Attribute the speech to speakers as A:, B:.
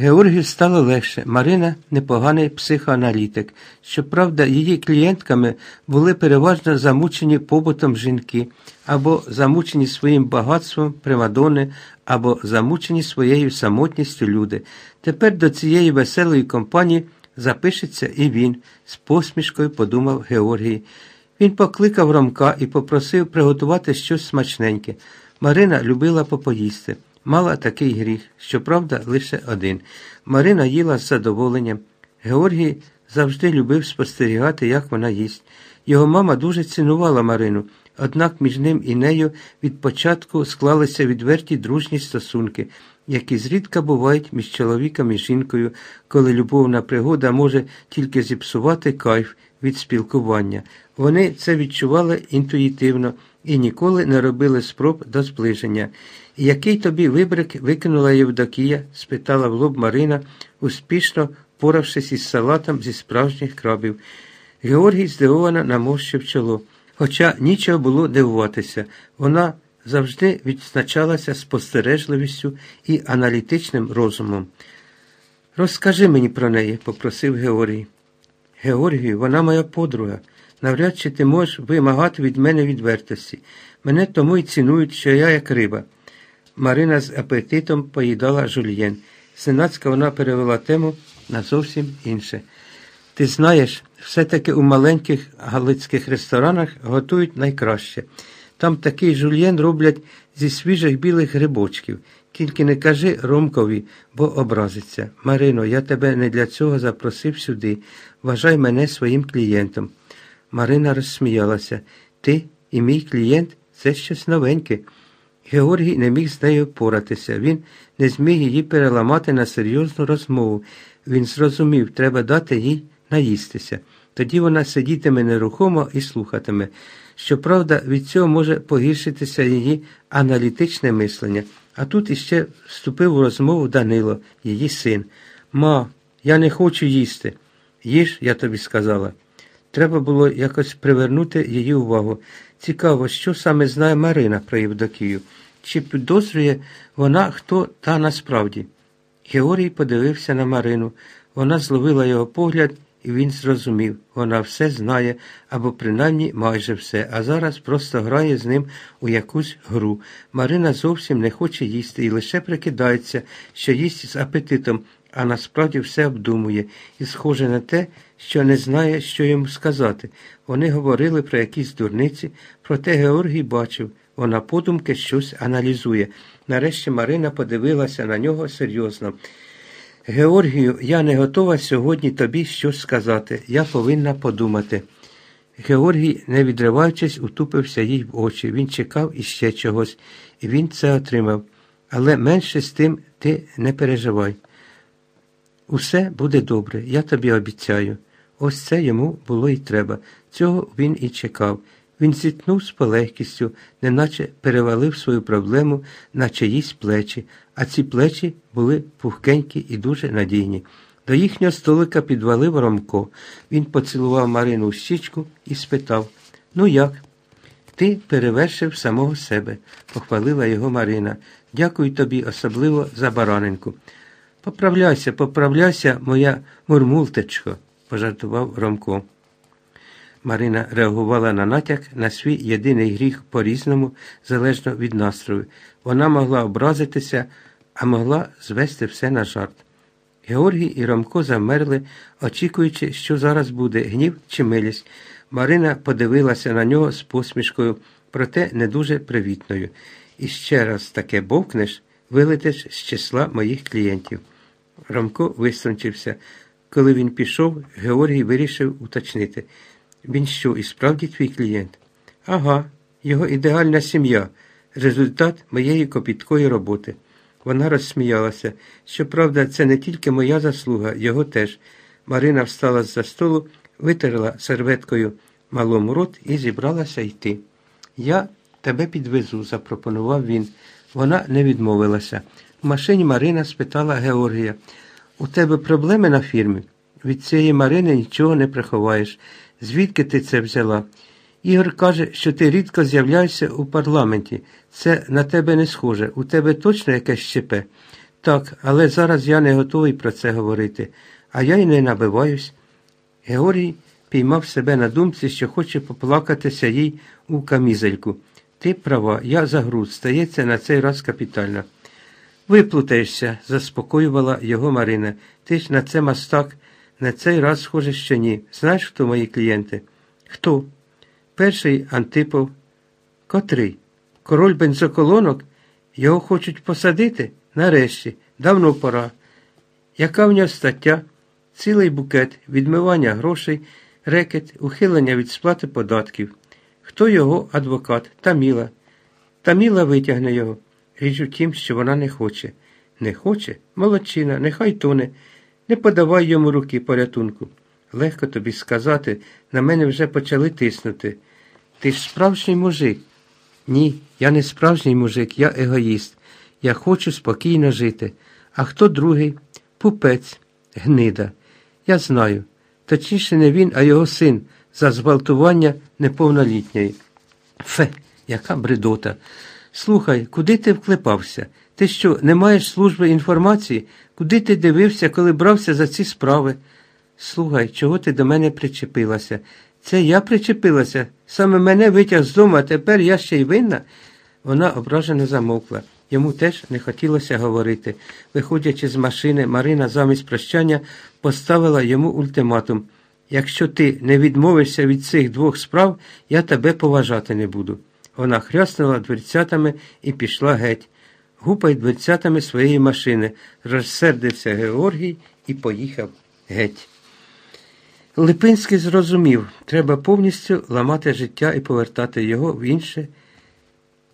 A: Георгію стало легше. Марина непоганий психоаналітик. Щоправда, її клієнтками були переважно замучені побутом жінки, або замучені своїм багатством примадони, або замучені своєю самотністю люди. Тепер до цієї веселої компанії запишеться і він, з посмішкою подумав Георгій. Він покликав Ромка і попросив приготувати щось смачненьке. Марина любила попоїсти. Мала такий гріх, щоправда, лише один. Марина їла з задоволенням. Георгій завжди любив спостерігати, як вона їсть. Його мама дуже цінувала Марину, однак між ним і нею від початку склалися відверті дружні стосунки, які зрідка бувають між чоловіком і жінкою, коли любовна пригода може тільки зіпсувати кайф від спілкування. Вони це відчували інтуїтивно і ніколи не робили спроб до зближення. Який тобі вибрик викинула Євдокія? спитала в лоб Марина, успішно поравшись із салатом зі справжніх крабів. Георгій здивовано наморщив чоло. Хоча нічого було дивуватися, вона завжди відзначалася спостережливістю і аналітичним розумом. Розкажи мені про неї, попросив Георгій. Георгію, вона моя подруга. Навряд чи ти можеш вимагати від мене відвертості. Мене тому й цінують, що я як риба. Марина з апетитом поїдала жульєн. Сенацька вона перевела тему на зовсім інше. Ти знаєш, все-таки у маленьких галицьких ресторанах готують найкраще. Там такий жульєн роблять зі свіжих білих грибочків. Тільки не кажи Ромкові, бо образиться. Марино, я тебе не для цього запросив сюди. Вважай мене своїм клієнтом. Марина розсміялася. Ти і мій клієнт це щось новеньке. Георгій не міг з нею поратися. Він не зміг її переламати на серйозну розмову. Він зрозумів, треба дати їй наїстися. Тоді вона сидітиме нерухомо і слухатиме. Щоправда, від цього може погіршитися її аналітичне мислення. А тут іще вступив у розмову Данило, її син. Ма, я не хочу їсти. Їж, я тобі сказала. Треба було якось привернути її увагу. Цікаво, що саме знає Марина про Євдокію. Чи підозрює вона, хто та насправді? Георгій подивився на Марину. Вона зловила його погляд, і він зрозумів, вона все знає, або принаймні майже все, а зараз просто грає з ним у якусь гру. Марина зовсім не хоче їсти і лише прикидається, що їсть з апетитом, а насправді все обдумує, і схоже на те, що не знає, що йому сказати. Вони говорили про якісь дурниці, проте Георгій бачив, вона подумки щось аналізує. Нарешті Марина подивилася на нього серйозно. Георгію, я не готова сьогодні тобі щось сказати. Я повинна подумати. Георгій, не відриваючись, утупився їй в очі. Він чекав іще чогось, і він це отримав. Але менше з тим ти не переживай. Усе буде добре, я тобі обіцяю. Ось це йому було й треба. Цього він і чекав. Він зітнув з полегкістю, неначе перевалив свою проблему на чиїсь плечі, а ці плечі були пухкенькі і дуже надійні. До їхнього столика підвалив Ромко. Він поцілував Марину в щічку і спитав Ну як? Ти перевершив самого себе, похвалила його Марина. Дякую тобі особливо за баранинку. Поправляйся, поправляйся, моя мурмултечко, пожартував Ромко. Марина реагувала на натяк на свій єдиний гріх по-різному, залежно від настрою. Вона могла образитися, а могла звести все на жарт. Георгій і Ромко замерли, очікуючи, що зараз буде гнів чи милість. Марина подивилася на нього з посмішкою, проте не дуже привітною. І ще раз таке бовкнеш, вилетиш з числа моїх клієнтів. Ромко виструнчився. Коли він пішов, Георгій вирішив уточнити. Він що, і справді твій клієнт? Ага, його ідеальна сім'я, результат моєї копіткої роботи. Вона розсміялася. Щоправда, це не тільки моя заслуга, його теж. Марина встала з за столу, витерла серветкою малому рот і зібралася йти. Я тебе підвезу, запропонував він. Вона не відмовилася. В машині Марина спитала Георгія, у тебе проблеми на фірмі? Від цієї Марини нічого не приховаєш. Звідки ти це взяла? Ігор каже, що ти рідко з'являєшся у парламенті. Це на тебе не схоже. У тебе точно якесь щепе. Так, але зараз я не готовий про це говорити, а я й не набиваюсь. Георгій піймав себе на думці, що хоче поплакатися їй у камізельку. Ти права, я загруз, стається на цей раз капітально. Виплутаєшся, заспокоювала його Марина. Ти ж на це мастак, на цей раз схоже, що ні. Знаєш, хто мої клієнти? Хто? Перший Антипов. Котрий? Король бензоколонок? Його хочуть посадити? Нарешті, давно пора. Яка в нього стаття? Цілий букет, відмивання грошей, рекет, ухилення від сплати податків. Хто його адвокат? Таміла. Таміла витягне його. Річ у тім, що вона не хоче. Не хоче? Молодчина, нехай тоне. Не подавай йому руки порятунку. Легко тобі сказати, на мене вже почали тиснути. Ти ж справжній мужик. Ні, я не справжній мужик, я егоїст. Я хочу спокійно жити. А хто другий? Пупець, гнида. Я знаю. Точніше не він, а його син за зґвалтування неповнолітньої. Фе, яка бредота. Слухай, куди ти вклепався? Ти що, не маєш служби інформації? Куди ти дивився, коли брався за ці справи? Слухай, чого ти до мене причепилася? Це я причепилася, саме мене витяг з дому, а тепер я ще й винна. Вона ображено замовкла. Йому теж не хотілося говорити. Виходячи з машини, Марина замість прощання поставила йому ультиматум. Якщо ти не відмовишся від цих двох справ, я тебе поважати не буду. Вона хряснула дверцятами і пішла геть. Гупай дверцятами своєї машини, розсердився Георгій і поїхав геть. Липинський зрозумів, треба повністю ламати життя і повертати його в інше